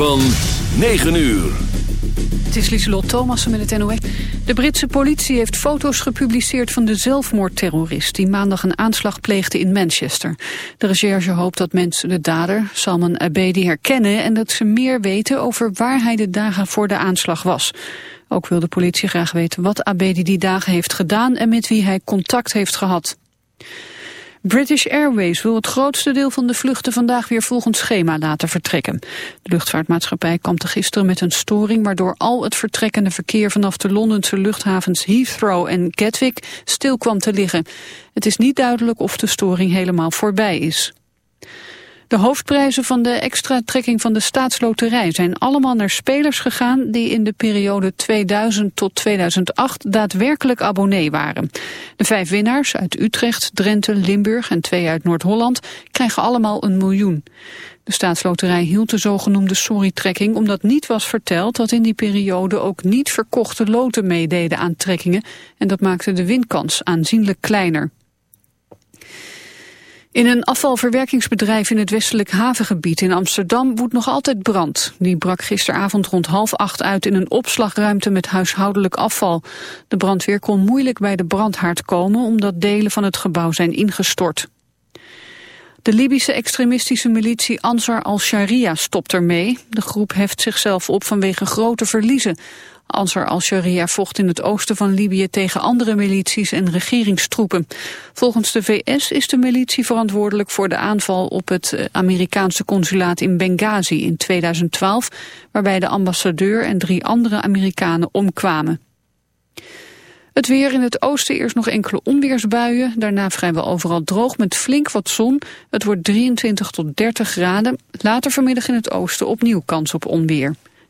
Van 9 uur. Het is Lieselot Thomassen met het NOS. De Britse politie heeft foto's gepubliceerd van de zelfmoordterrorist... die maandag een aanslag pleegde in Manchester. De recherche hoopt dat mensen de dader, Salman Abedi, herkennen... en dat ze meer weten over waar hij de dagen voor de aanslag was. Ook wil de politie graag weten wat Abedi die dagen heeft gedaan... en met wie hij contact heeft gehad. British Airways wil het grootste deel van de vluchten vandaag weer volgens schema laten vertrekken. De luchtvaartmaatschappij kampte gisteren met een storing waardoor al het vertrekkende verkeer vanaf de Londense luchthavens Heathrow en Gatwick stil kwam te liggen. Het is niet duidelijk of de storing helemaal voorbij is. De hoofdprijzen van de extra trekking van de staatsloterij zijn allemaal naar spelers gegaan die in de periode 2000 tot 2008 daadwerkelijk abonnee waren. De vijf winnaars uit Utrecht, Drenthe, Limburg en twee uit Noord-Holland krijgen allemaal een miljoen. De staatsloterij hield de zogenoemde sorry-trekking omdat niet was verteld dat in die periode ook niet verkochte loten meededen aan trekkingen en dat maakte de winkans aanzienlijk kleiner. In een afvalverwerkingsbedrijf in het westelijk havengebied in Amsterdam woedt nog altijd brand. Die brak gisteravond rond half acht uit in een opslagruimte met huishoudelijk afval. De brandweer kon moeilijk bij de brandhaard komen omdat delen van het gebouw zijn ingestort. De Libische extremistische militie Ansar al-Sharia stopt ermee. De groep heft zichzelf op vanwege grote verliezen. Ansar al-Sharia vocht in het oosten van Libië tegen andere milities en regeringstroepen. Volgens de VS is de militie verantwoordelijk voor de aanval op het eh, Amerikaanse consulaat in Benghazi in 2012, waarbij de ambassadeur en drie andere Amerikanen omkwamen. Het weer in het oosten eerst nog enkele onweersbuien. Daarna vrijwel overal droog met flink wat zon. Het wordt 23 tot 30 graden. Later vanmiddag in het oosten opnieuw kans op onweer.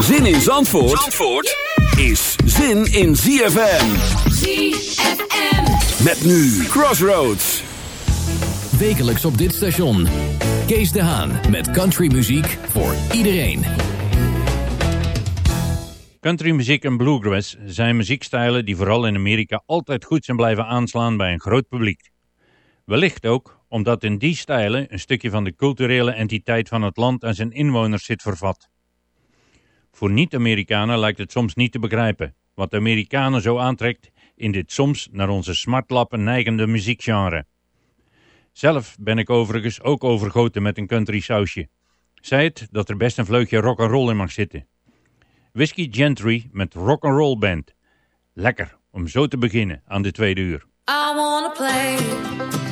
Zin in Zandvoort, Zandvoort is zin in ZFM. ZFM. Met nu Crossroads. Wekelijks op dit station. Kees de Haan met countrymuziek voor iedereen. Countrymuziek en bluegrass zijn muziekstijlen die vooral in Amerika altijd goed zijn blijven aanslaan bij een groot publiek. Wellicht ook omdat in die stijlen een stukje van de culturele entiteit van het land en zijn inwoners zit vervat. Voor niet-Amerikanen lijkt het soms niet te begrijpen wat de Amerikanen zo aantrekt in dit soms naar onze smartlappen neigende muziekgenre. Zelf ben ik overigens ook overgoten met een country sausje. Zei het dat er best een vleugje rock'n'roll in mag zitten. Whiskey Gentry met rock'n'roll band. Lekker om zo te beginnen aan de tweede uur. I wanna play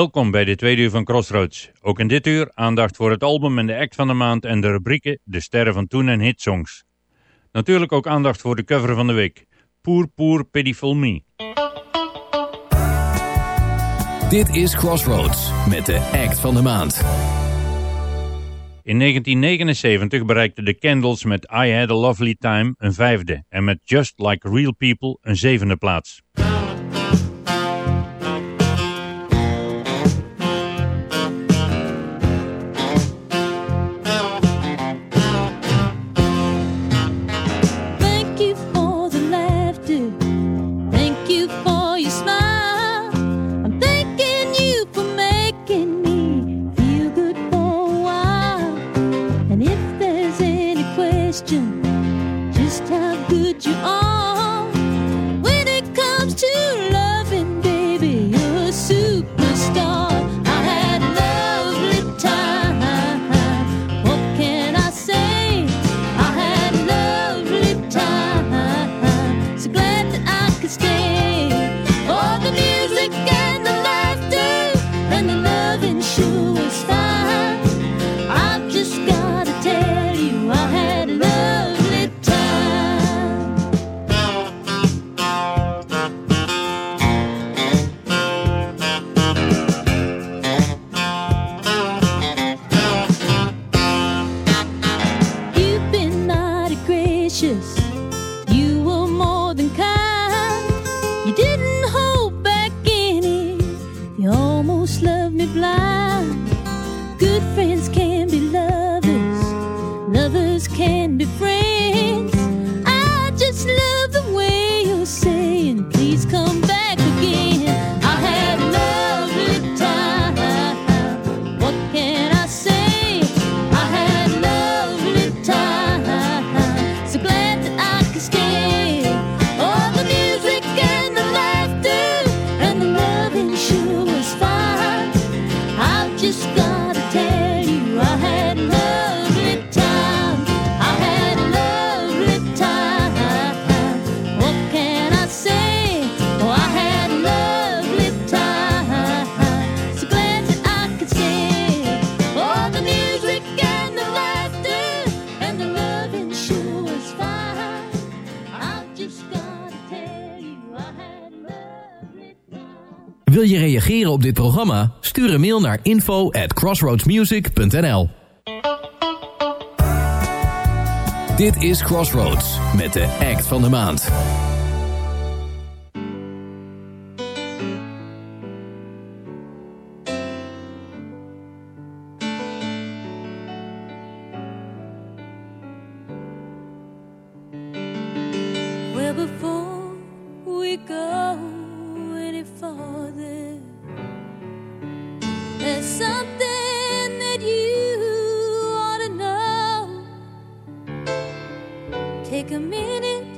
Welkom bij de tweede uur van Crossroads. Ook in dit uur aandacht voor het album en de act van de maand en de rubrieken De Sterren van Toen en Hitsongs. Natuurlijk ook aandacht voor de cover van de week. Poor Poor Pitiful Me. Dit is Crossroads met de act van de maand. In 1979 bereikten de Candles met I Had A Lovely Time een vijfde en met Just Like Real People een zevende plaats. Stuur een mail naar info at crossroadsmusic.nl Dit is Crossroads met de act van de maand. Well, before we go any farther There's something that you ought to know. Take a minute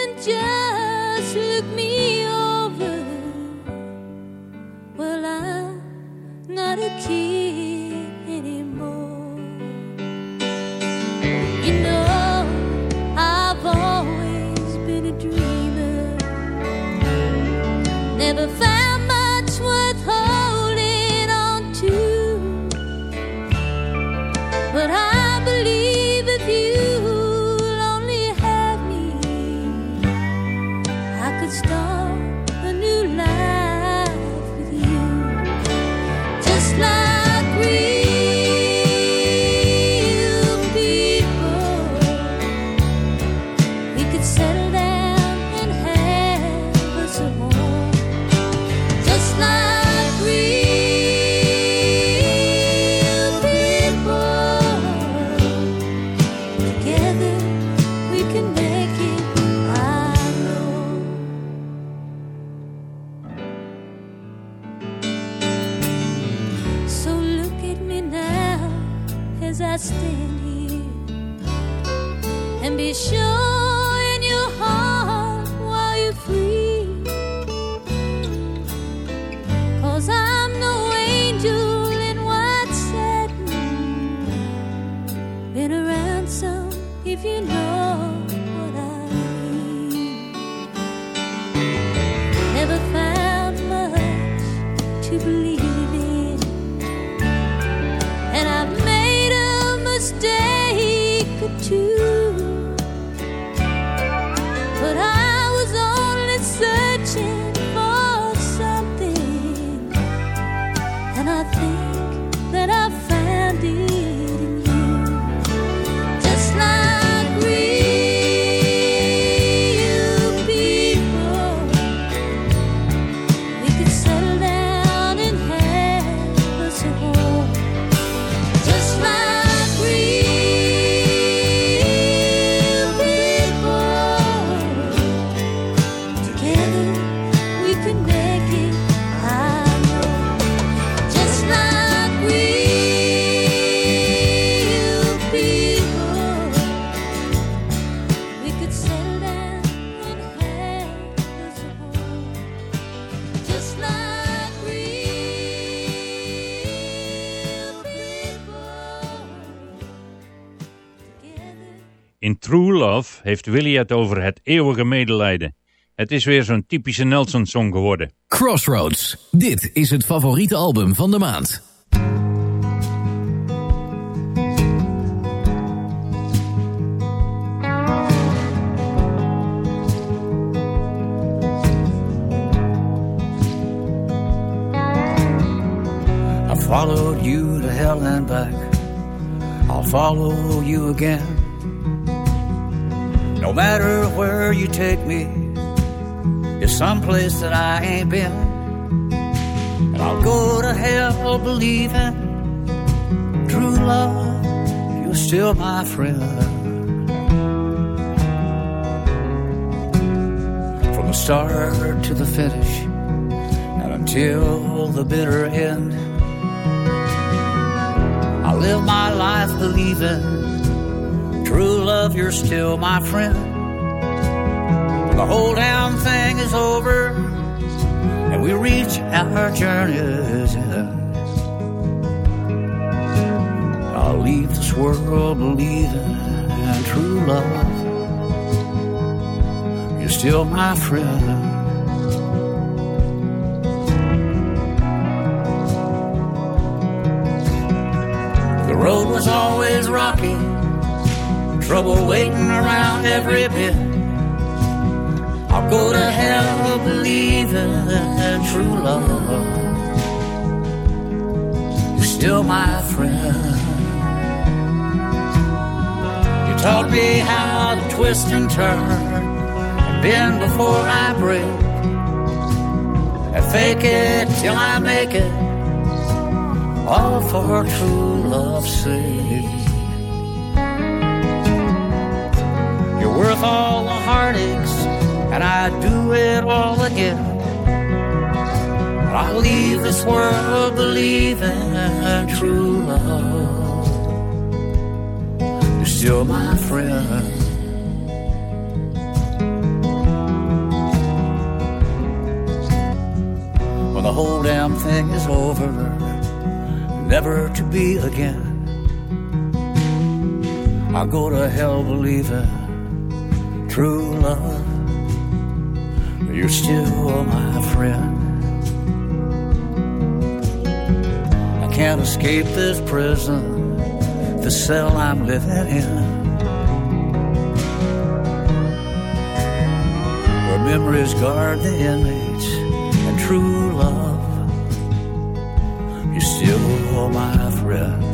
and just look me over. Well, I'm not a kid anymore. You know, I've always been a dreamer. Never found heeft Willy het over het eeuwige medelijden. Het is weer zo'n typische Nelson-song geworden. Crossroads. Dit is het favoriete album van de maand. I followed you to hell and back. I'll follow you again. No matter where you take me, it's someplace that I ain't been. And I'll go to hell believing true love, you're still my friend. From the start to the finish, and until the bitter end. I live my life believing true love, you're still my friend. The whole damn thing is over and we reach our journey's end, I'll leave this world believing in true love, you're still my friend. The road was always rocky, trouble waiting around every bit. I'll go to hell believing in true love. You're still my friend. You taught me how to twist and turn and bend before I break. And fake it till I make it all for true love's sake. Worth all the heartaches, and I'd do it all again. But I'll leave this world believing in true love. You're still my friend. When the whole damn thing is over never to be again. I'll go to hell believing true love. You're still my friend. I can't escape this prison, the cell I'm living in. Where memories guard the inmates and true love. You're still my friend.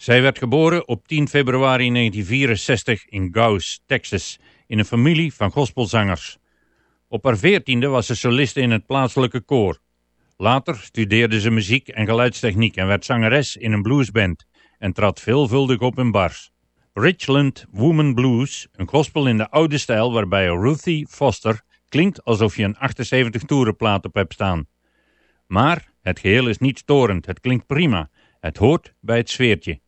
Zij werd geboren op 10 februari 1964 in Gauss, Texas, in een familie van gospelzangers. Op haar veertiende was ze soliste in het plaatselijke koor. Later studeerde ze muziek en geluidstechniek en werd zangeres in een bluesband en trad veelvuldig op in bars. Richland Woman Blues, een gospel in de oude stijl waarbij Ruthie Foster klinkt alsof je een 78 toerenplaat op hebt staan. Maar het geheel is niet storend, het klinkt prima. Het hoort bij het sfeertje.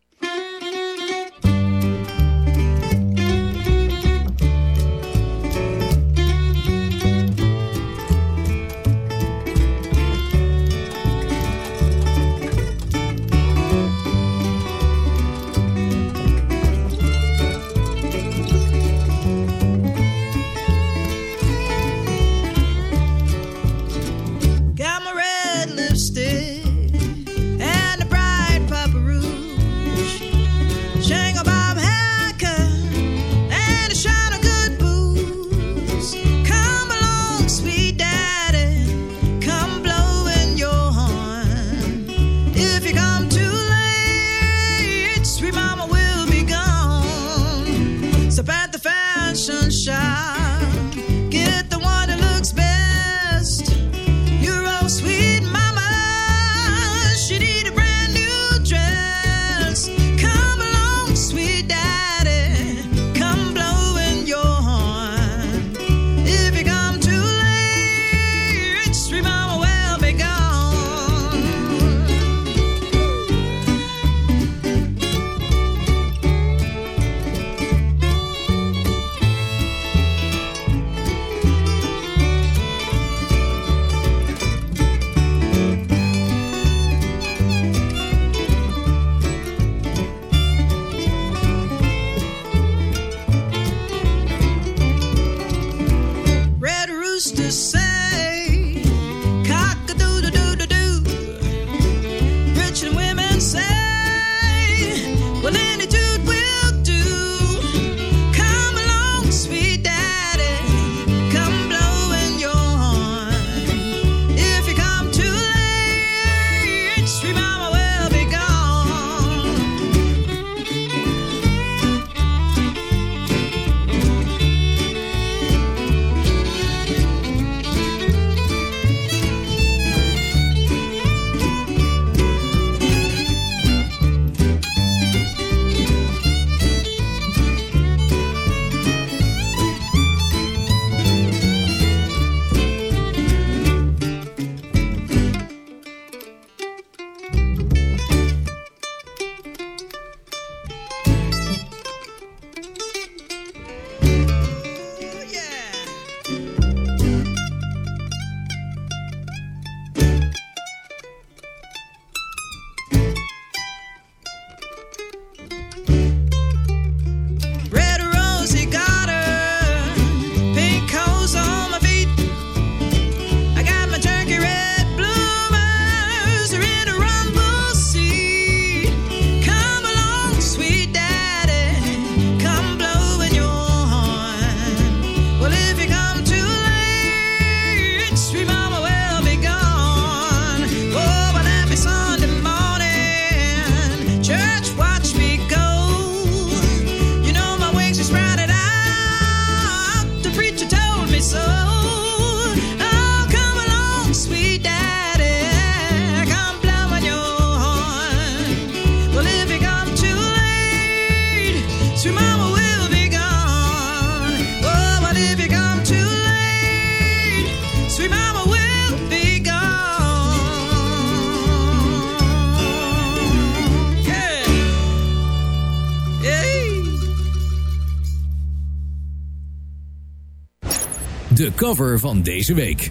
cover van deze week.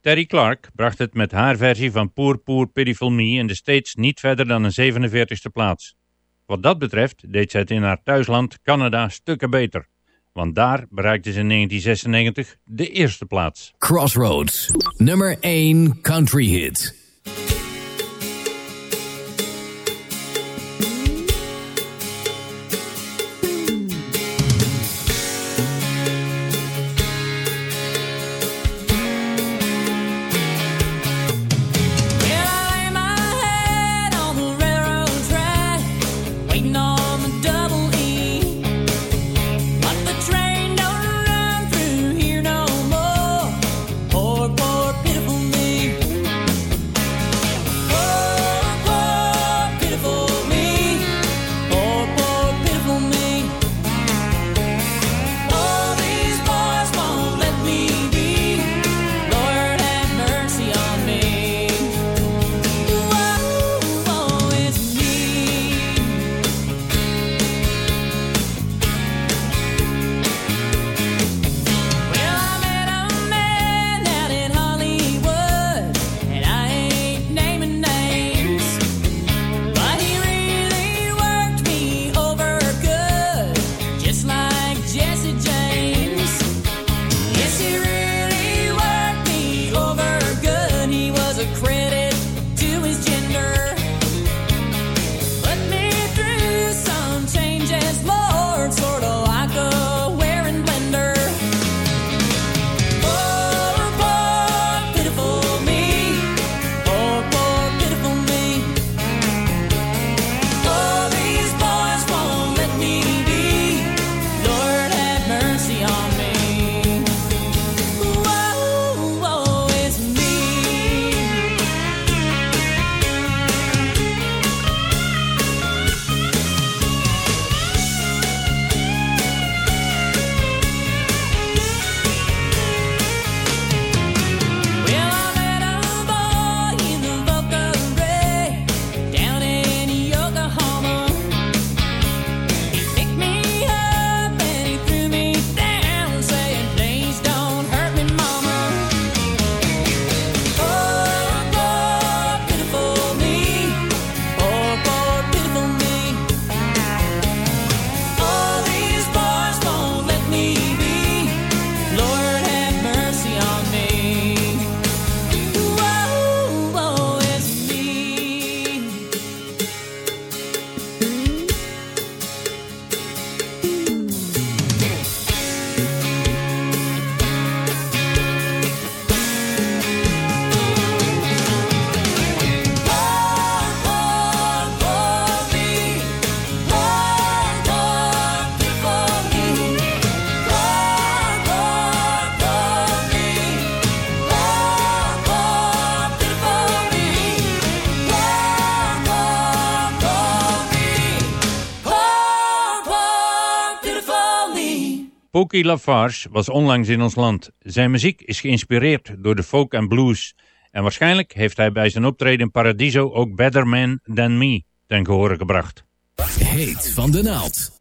Terry Clark bracht het met haar versie van Poor Poor Pitiful Me in de States niet verder dan een 47e plaats. Wat dat betreft deed zij het in haar thuisland Canada stukken beter. Want daar bereikte ze in 1996 de eerste plaats. Crossroads, nummer 1 country hit. Frankie Lafarge was onlangs in ons land. Zijn muziek is geïnspireerd door de folk en blues. En waarschijnlijk heeft hij bij zijn optreden in Paradiso ook Better Man Than Me ten gehore gebracht. Heet van de naald.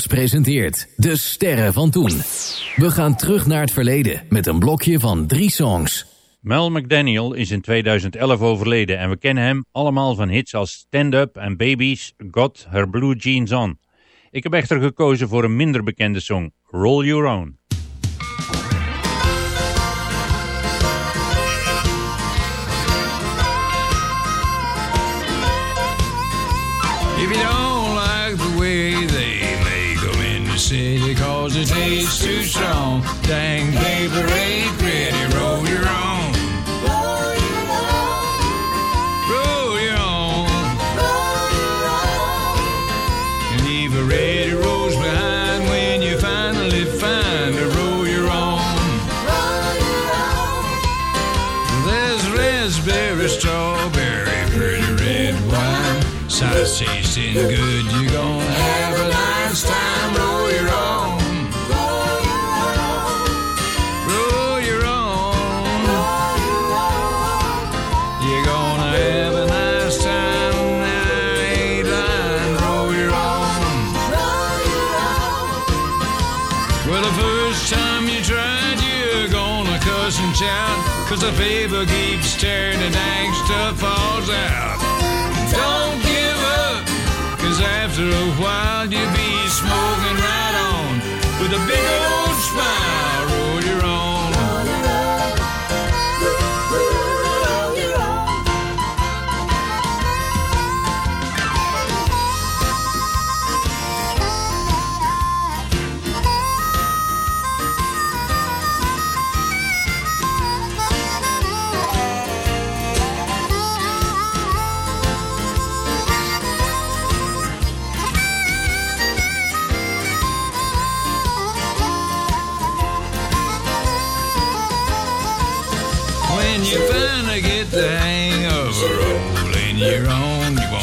Presenteert De Sterren van Toen. We gaan terug naar het verleden met een blokje van drie songs. Mel McDaniel is in 2011 overleden en we kennen hem allemaal van hits als Stand Up en Babies Got Her Blue Jeans On. Ik heb echter gekozen voor een minder bekende song, Roll Your Own. Tastes too strong. Dang ain't pretty, roll your own. Roll your own. Roll your own. And leave a rose behind when you finally find a roll your own. There's raspberry, strawberry, pretty red wine. Tasting good, you're gonna the paper keeps the stuff falls out. Don't give up, cause after a while you'll be smoking right on with a big old smile.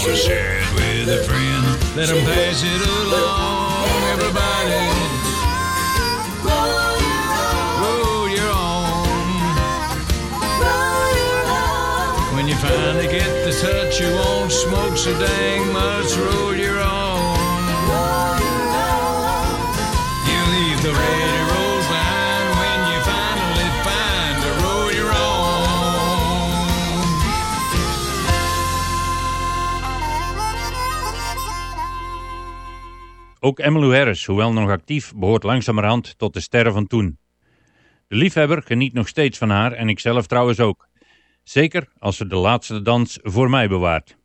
Wanna share it with a friend. Let them pass it along, everybody. Roll your own. When you finally get the touch, you won't smoke so dang much. Roll your own. You leave the red Ook Emmylou Harris, hoewel nog actief, behoort langzamerhand tot de sterren van toen. De liefhebber geniet nog steeds van haar en ikzelf trouwens ook. Zeker als ze de laatste dans voor mij bewaart.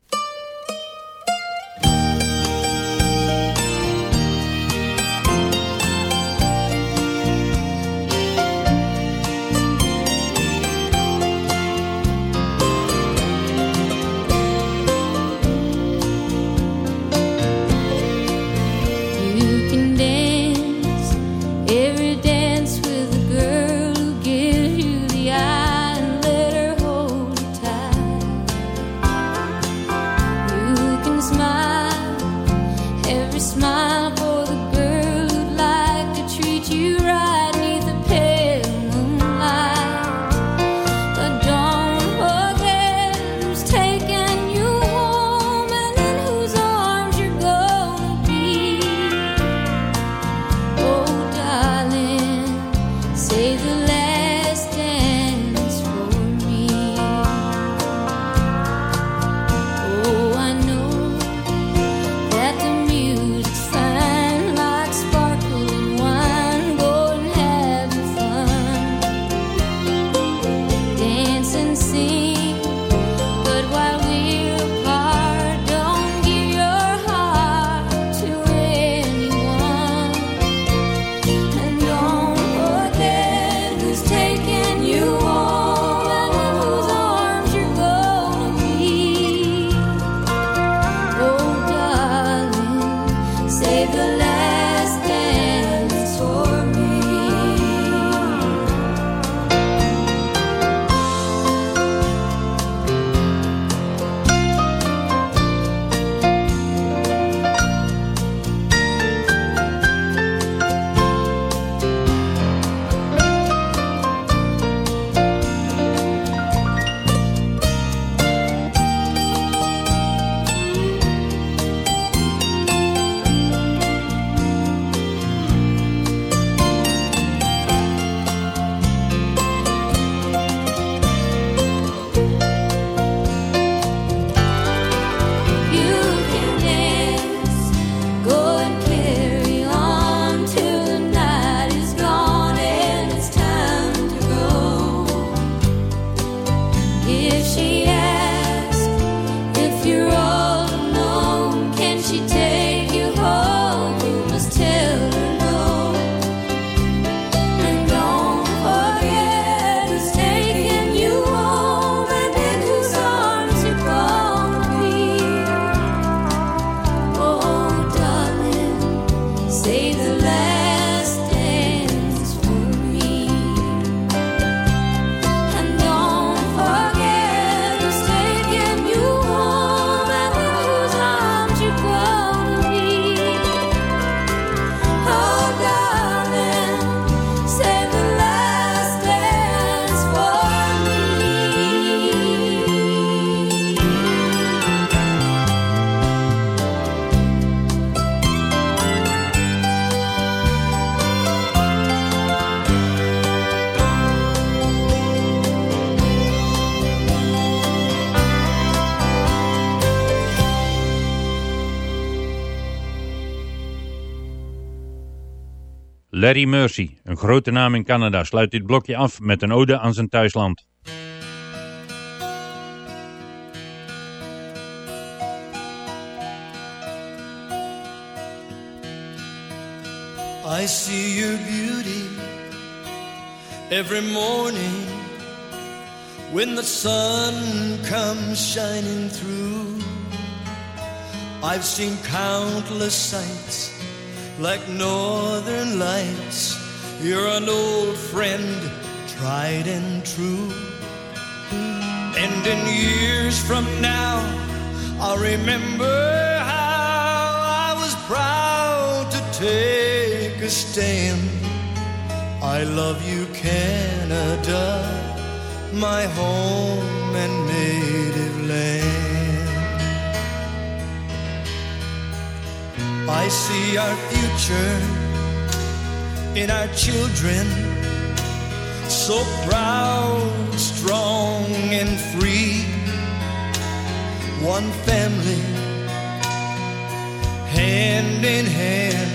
Mercy, een grote naam in Canada, sluit dit blokje af met een ode aan zijn thuisland. I see your beauty every morning when the sun comes shining through. I've seen countless sights like northern lights. You're an old friend, tried and true. And in years from now, I'll remember how I was proud to take a stand. I love you, Canada, my home and native land. I see our future in our children, so proud, strong, and free. One family, hand in hand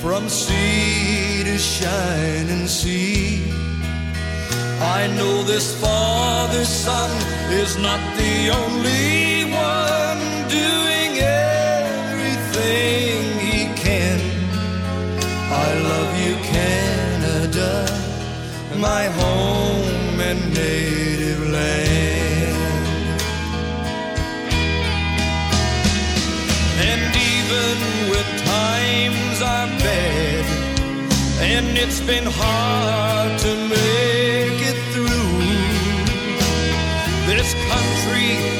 from sea to shining sea. I know this father's son is not the only one doing my home and native land. And even when times are bad, and it's been hard to make it through, this country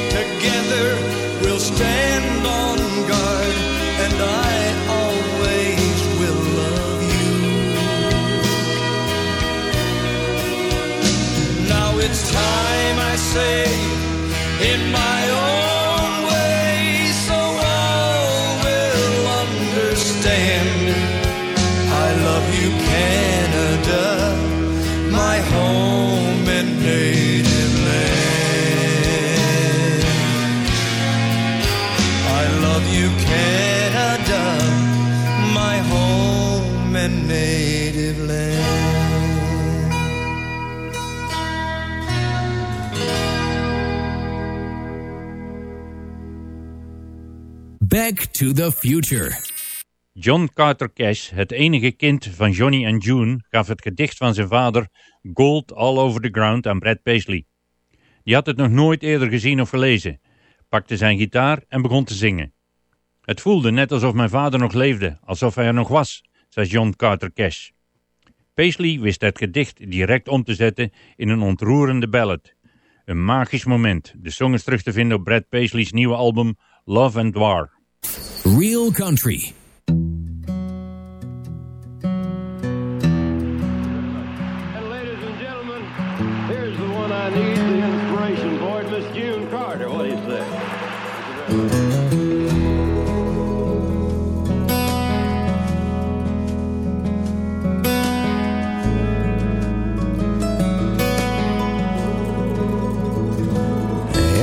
say Back to the Future. John Carter Cash, het enige kind van Johnny en June, gaf het gedicht van zijn vader Gold All Over the Ground aan Brad Paisley. Die had het nog nooit eerder gezien of gelezen, pakte zijn gitaar en begon te zingen. Het voelde net alsof mijn vader nog leefde, alsof hij er nog was, zei John Carter Cash. Paisley wist het gedicht direct om te zetten in een ontroerende ballad. Een magisch moment. De song is terug te vinden op Brad Paisley's nieuwe album Love and War. Real Country.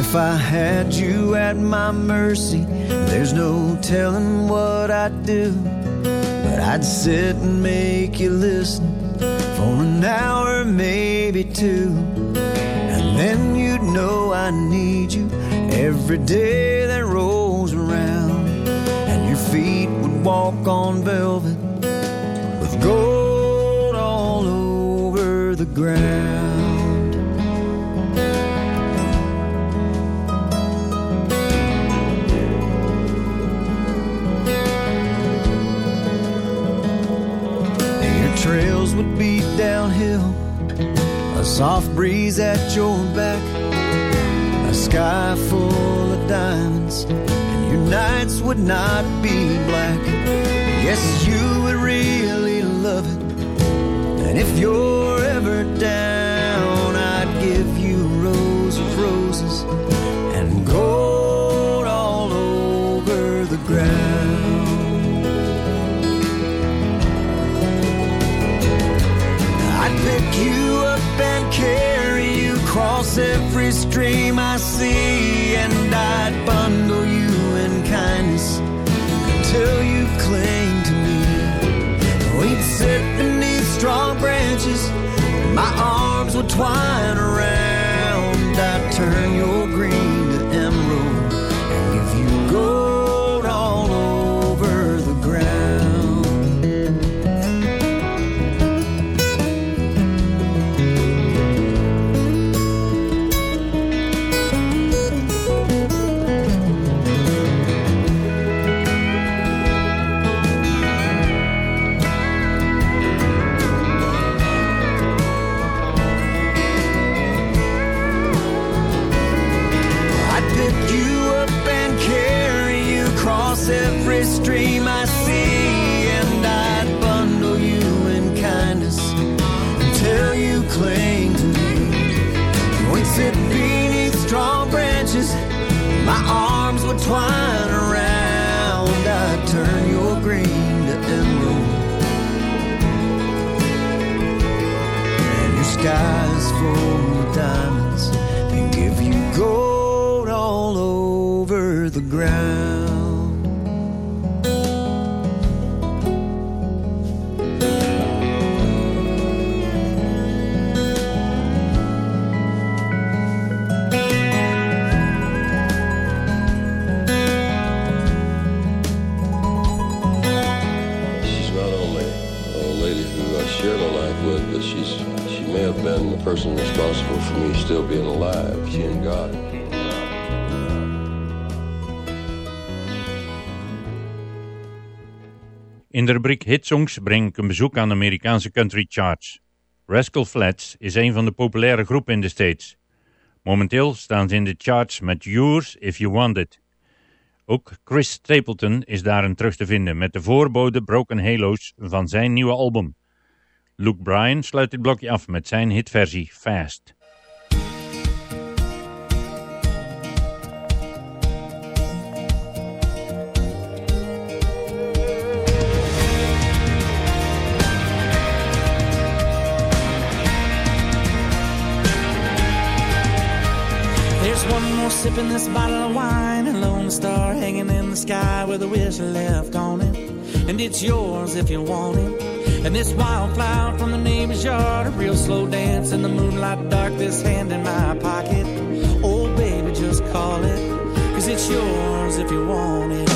If I had you at my mercy, there's no telling what I'd do. But I'd sit and make you listen for an hour, maybe two. And then you'd know I need you every day that rolls around. And your feet would walk on velvet with gold all over the ground. Soft breeze at your back, a sky full of diamonds, and your nights would not be black. Yes, you would really love it. And if you're ever down, I'd give you rose of roses and gold and carry you across every stream I see, and I'd bundle you in kindness until you cling to me. We'd sit beneath strong branches, my arms would twine around. I'd turn your green arms would twine around. I'd turn your green to emerald, and your skies full of diamonds, and give you gold all over the ground. Person responsible for me still being alive. She and God. In de rubriek Hitsongs breng ik een bezoek aan de Amerikaanse country charts. Rascal Flats is een van de populaire groepen in de States. Momenteel staan ze in de charts met Yours If You Want It. Ook Chris Stapleton is daarin terug te vinden met de voorbode Broken Halos van zijn nieuwe album. Luke Bryan sluit dit blokje af met zijn hitversie Fast. There's one more sip in this bottle of wine, a lone star hanging in the sky with a whistle left on it. And it's yours if you want it. And this wildflower from the neighbor's yard, a real slow dance in the moonlight dark, this hand in my pocket. Oh, baby, just call it, cause it's yours if you want it.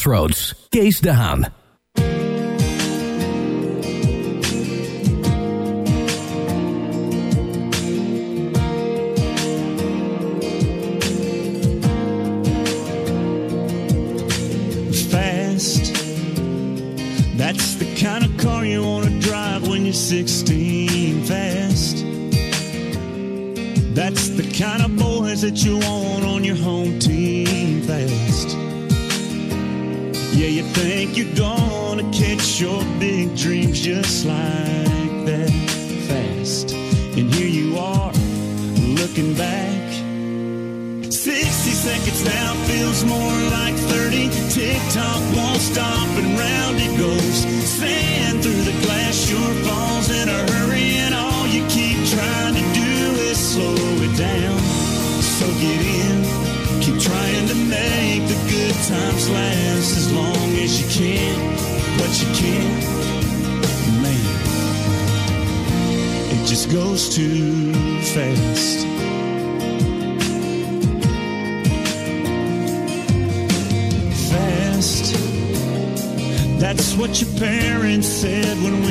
Crossroads, Kees de Haan. Fast. That's the kind of car you want to drive when you're 16. just like too fast. Fast. That's what your parents said when we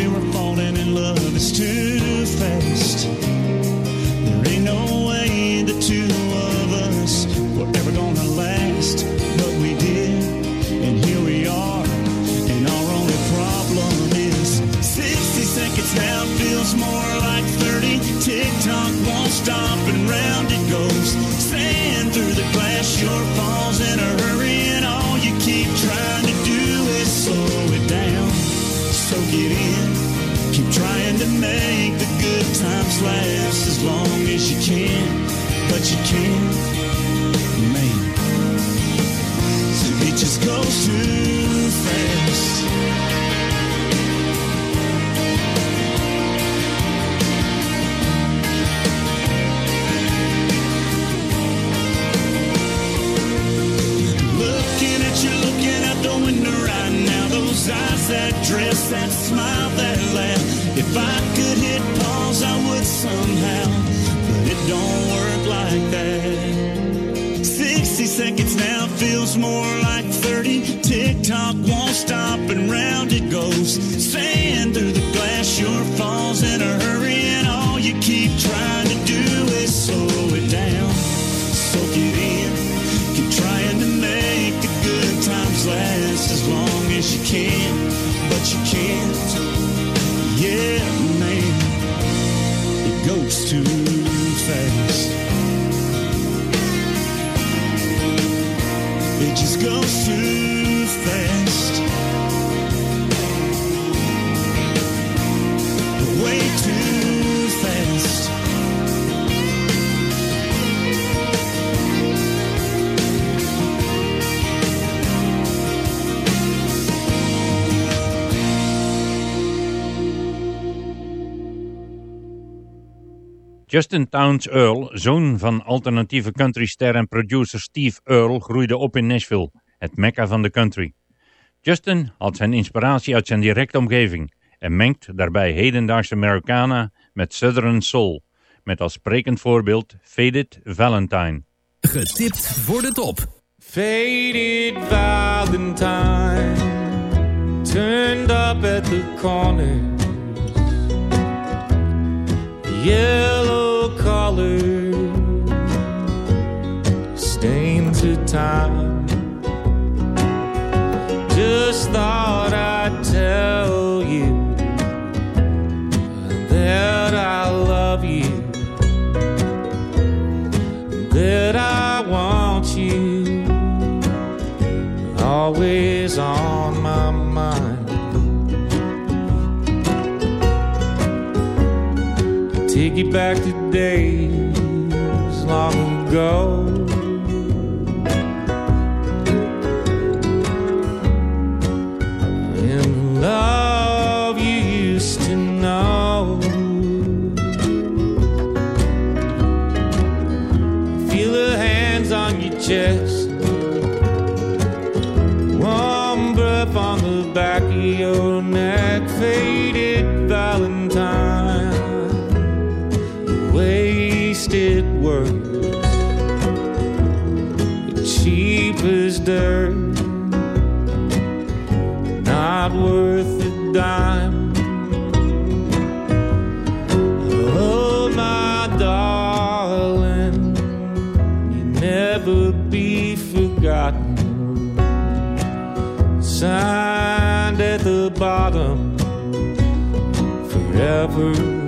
Justin Towns Earl, zoon van alternatieve countryster en producer Steve Earl, groeide op in Nashville, het mekka van de country. Justin had zijn inspiratie uit zijn directe omgeving en mengt daarbij hedendaagse Americana met Southern Soul, met als sprekend voorbeeld Faded Valentine. Getipt voor de top. Faded Valentine Turned up at the corner Yeah time. Just thought I'd tell you that I love you, that I want you, always on my mind. Take you back to days long ago. chest. Warm breath on the back of your neck, faded valentine, wasted words, cheap as dirt. cover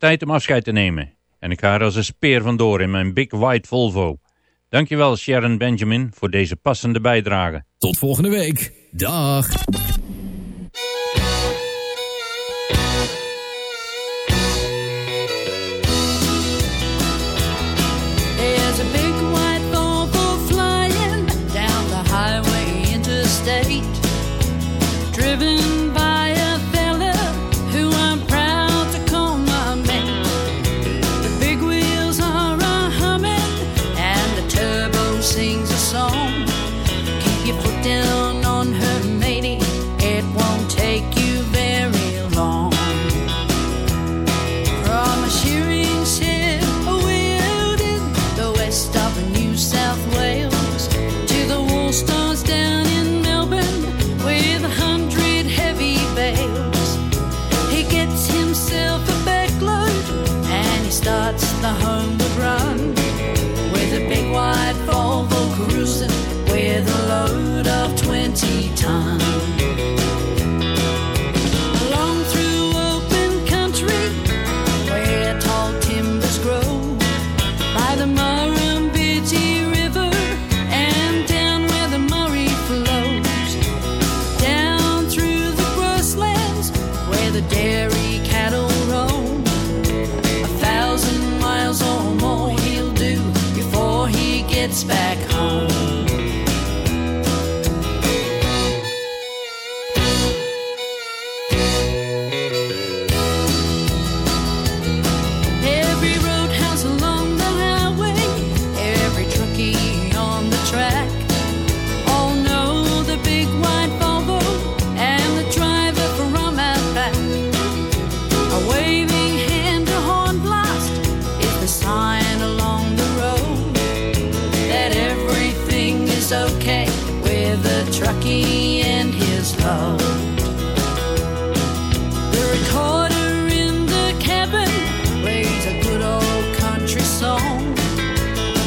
tijd om afscheid te nemen. En ik ga er als een speer vandoor in mijn Big White Volvo. Dankjewel Sharon Benjamin voor deze passende bijdrage. Tot volgende week. Dag. with a truckie and his load. The recorder in the cabin plays a good old country song.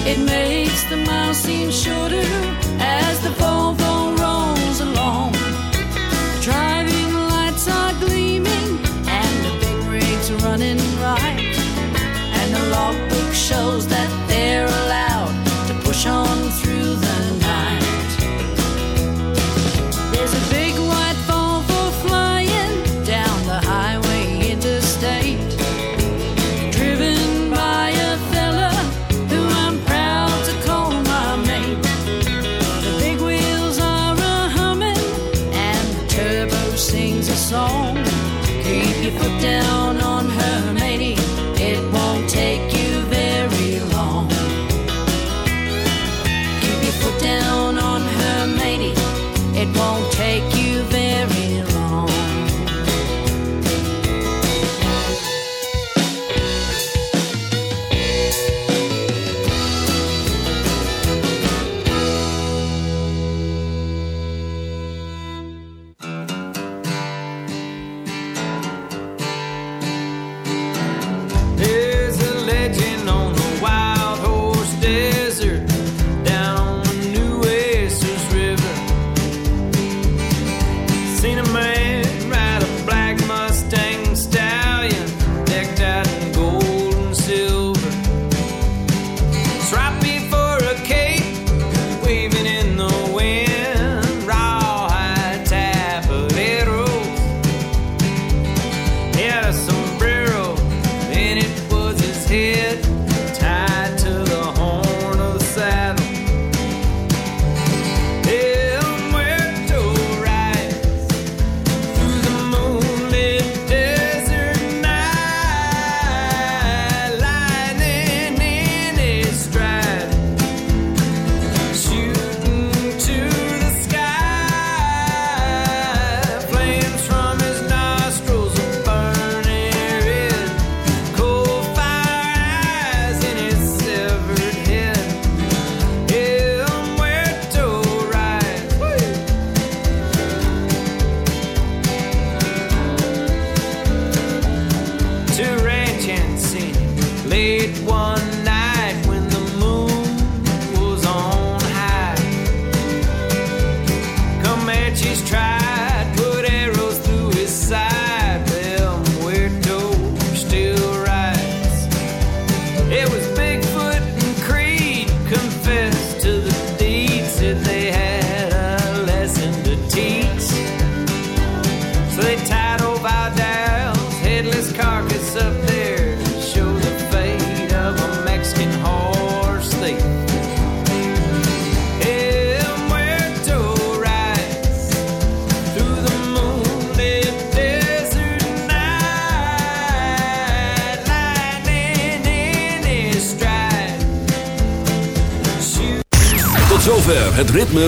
It makes the miles seem shorter